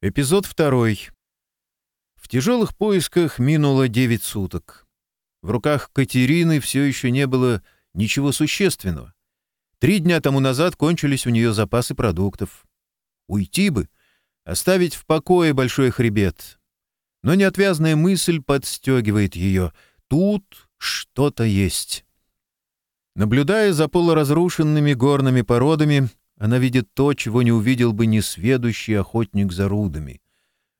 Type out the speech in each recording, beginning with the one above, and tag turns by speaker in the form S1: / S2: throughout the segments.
S1: Эпизод второй. В тяжелых поисках минуло девять суток. В руках Катерины все еще не было ничего существенного. Три дня тому назад кончились у нее запасы продуктов. Уйти бы, оставить в покое большой хребет. Но неотвязная мысль подстегивает ее. Тут что-то есть. Наблюдая за полуразрушенными горными породами, она видит то, чего не увидел бы несведущий охотник за рудами.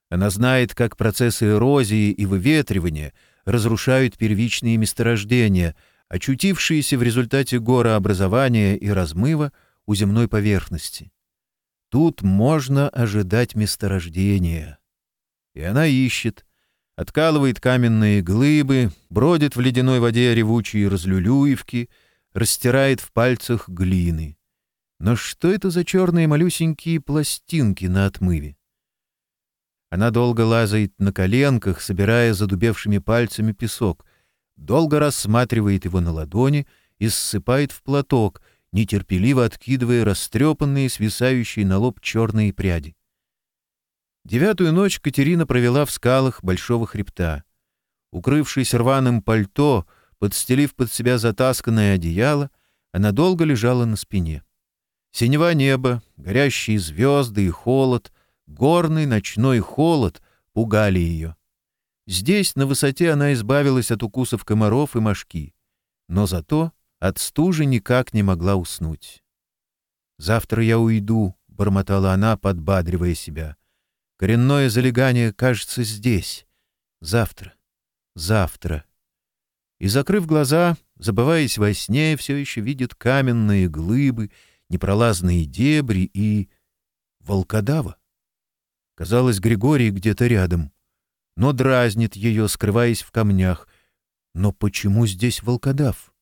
S1: Она знает, как процессы эрозии и выветривания разрушают первичные месторождения, очутившиеся в результате горообразования и размыва у земной поверхности. Тут можно ожидать месторождения. И она ищет, откалывает каменные глыбы, бродит в ледяной воде ревучие разлюлюевки, растирает в пальцах глины — но что это за черные малюсенькие пластинки на отмыве? Она долго лазает на коленках, собирая задубевшими пальцами песок, долго рассматривает его на ладони и ссыпает в платок, нетерпеливо откидывая растрепанные, свисающие на лоб черные пряди. Девятую ночь Катерина провела в скалах Большого хребта. Укрывшись рваным пальто, подстелив под себя затасканное одеяло, она долго лежала на спине. Синего неба, горящие звезды и холод, горный ночной холод пугали ее. Здесь, на высоте, она избавилась от укусов комаров и мошки, но зато от стужи никак не могла уснуть. «Завтра я уйду», — бормотала она, подбадривая себя. «Коренное залегание, кажется, здесь. Завтра. Завтра». И, закрыв глаза, забываясь во сне, все еще видит каменные глыбы — непролазные дебри и... волкодава. Казалось, Григорий где-то рядом, но дразнит ее, скрываясь в камнях. Но почему здесь волкодав?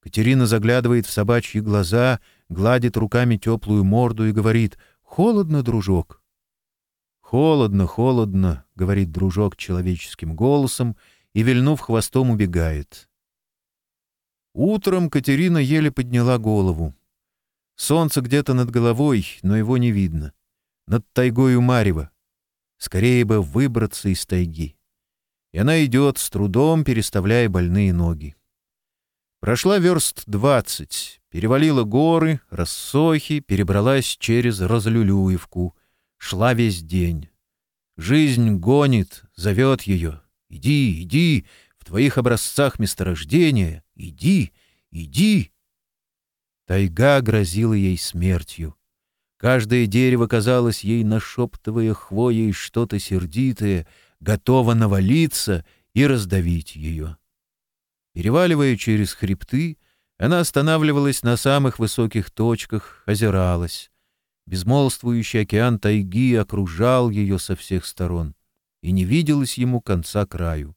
S1: Катерина заглядывает в собачьи глаза, гладит руками теплую морду и говорит «Холодно, дружок». «Холодно, холодно», — говорит дружок человеческим голосом и, вильнув хвостом, убегает. Утром Катерина еле подняла голову. Солнце где-то над головой, но его не видно. Над тайгою Марева. Скорее бы выбраться из тайги. И она идет, с трудом переставляя больные ноги. Прошла верст двадцать, перевалила горы, рассохи, перебралась через Разлюлюевку. Шла весь день. Жизнь гонит, зовет ее. «Иди, иди, в твоих образцах месторождения, иди, иди!» Тайга грозила ей смертью. Каждое дерево казалось ей, нашептывая хвоей что-то сердитое, готово навалиться и раздавить ее. Переваливая через хребты, она останавливалась на самых высоких точках, озиралась. Безмолвствующий океан тайги окружал ее со всех сторон, и не виделось ему конца краю.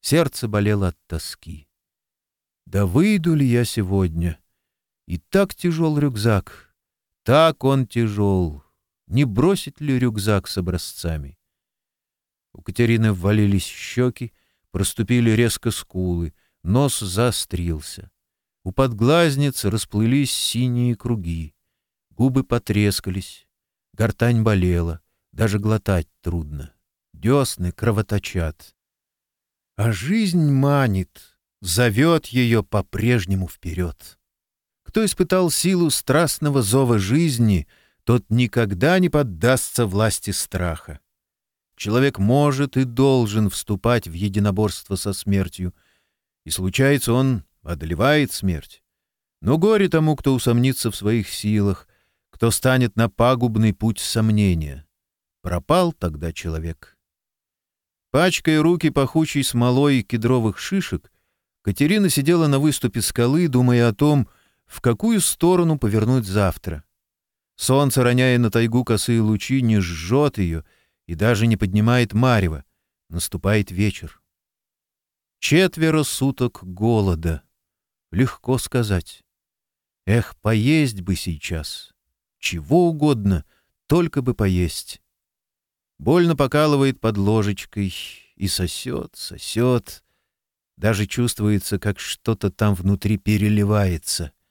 S1: Сердце болело от тоски. «Да выйду ли я сегодня?» И так тяжел рюкзак, так он тяжел. Не бросить ли рюкзак с образцами? У Катерины ввалились щеки, проступили резко скулы, нос заострился. У подглазниц расплылись синие круги, губы потрескались, гортань болела, даже глотать трудно, десны кровоточат. А жизнь манит, зовет ее по-прежнему вперед. Кто испытал силу страстного зова жизни, тот никогда не поддастся власти страха. Человек может и должен вступать в единоборство со смертью, и случается он одолевает смерть. Но горе тому, кто усомнится в своих силах, кто станет на пагубный путь сомнения. Пропал тогда человек. Пачкая руки пахучей смолой и кедровых шишек, Катерина сидела на выступе скалы, думая о том, что в какую сторону повернуть завтра. Солнце, роняя на тайгу косые лучи, не жжет ее и даже не поднимает марево. Наступает вечер. Четверо суток голода. Легко сказать. Эх, поесть бы сейчас. Чего угодно, только бы поесть. Больно покалывает под ложечкой и сосет, сосет. Даже чувствуется, как что-то там внутри переливается —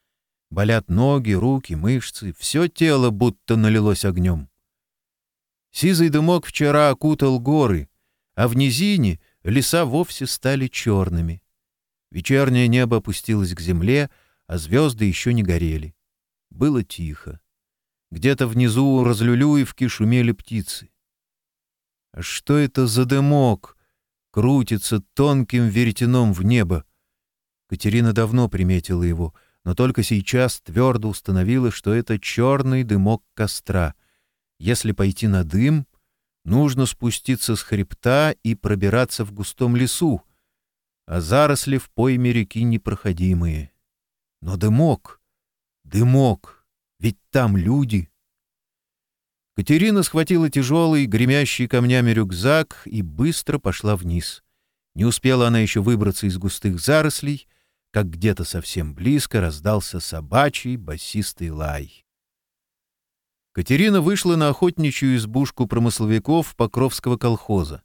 S1: Болят ноги, руки, мышцы, все тело будто налилось огнем. Сизый дымок вчера окутал горы, а в низине леса вовсе стали черными. Вечернее небо опустилось к земле, а звезды еще не горели. Было тихо. Где-то внизу у разлюлюевки шумели птицы. А что это за дымок? Крутится тонким веретеном в небо. Катерина давно приметила его — но только сейчас твердо установила, что это черный дымок костра. Если пойти на дым, нужно спуститься с хребта и пробираться в густом лесу, а заросли в пойме реки непроходимые. Но дымок, дымок, ведь там люди. Катерина схватила тяжелый, гремящий камнями рюкзак и быстро пошла вниз. Не успела она еще выбраться из густых зарослей, как где-то совсем близко раздался собачий басистый лай. Катерина вышла на охотничью избушку промысловиков Покровского колхоза.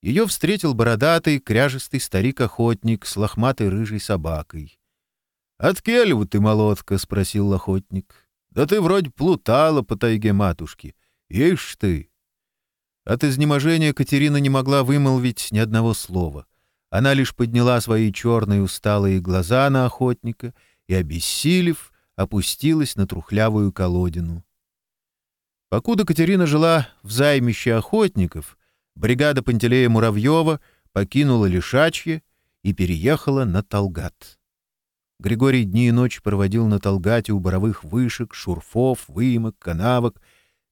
S1: Ее встретил бородатый, кряжистый старик-охотник с лохматой рыжей собакой. — От келеву ты, молотка? — спросил охотник. — Да ты вроде плутала по тайге матушки. Ишь ты! От изнеможения Катерина не могла вымолвить ни одного слова. Она лишь подняла свои черные усталые глаза на охотника и, обессилев, опустилась на трухлявую колодину. Покуда Катерина жила в займище охотников, бригада Пантелея Муравьева покинула Лишачье и переехала на Толгат. Григорий дни и ночи проводил на Толгате у боровых вышек, шурфов, выемок, канавок,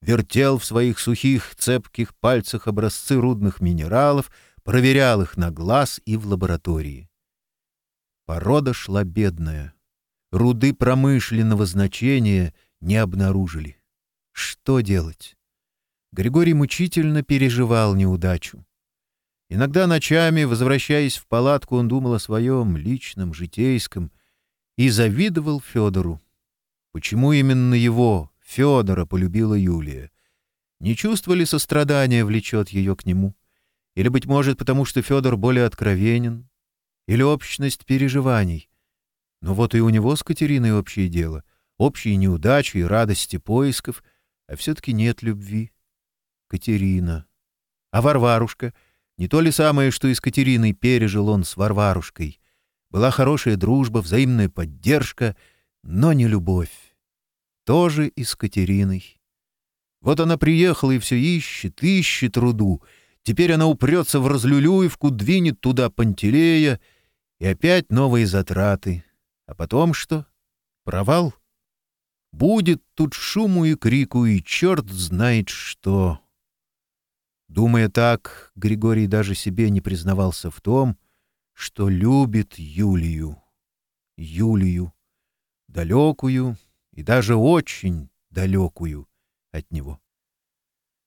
S1: вертел в своих сухих, цепких пальцах образцы рудных минералов — проверял их на глаз и в лаборатории. Порода шла бедная. Руды промышленного значения не обнаружили. Что делать? Григорий мучительно переживал неудачу. Иногда ночами, возвращаясь в палатку, он думал о своем личном, житейском, и завидовал Федору. Почему именно его, Федора, полюбила Юлия? Не чувство ли сострадания влечет ее к нему? — или, быть может, потому что Федор более откровенен, или общность переживаний. Но вот и у него с Катериной общее дело, общие неудачи и радости поисков, а все-таки нет любви. Катерина. А Варварушка? Не то ли самое, что и с Катериной пережил он с Варварушкой? Была хорошая дружба, взаимная поддержка, но не любовь. Тоже и с Катериной. Вот она приехала и все ищет, ищет руду — Теперь она упрется в разлюлюевку, двинет туда Пантелея, и опять новые затраты. А потом что? Провал? Будет тут шуму и крику, и черт знает что. Думая так, Григорий даже себе не признавался в том, что любит Юлию. Юлию. Далекую и даже очень далекую от него.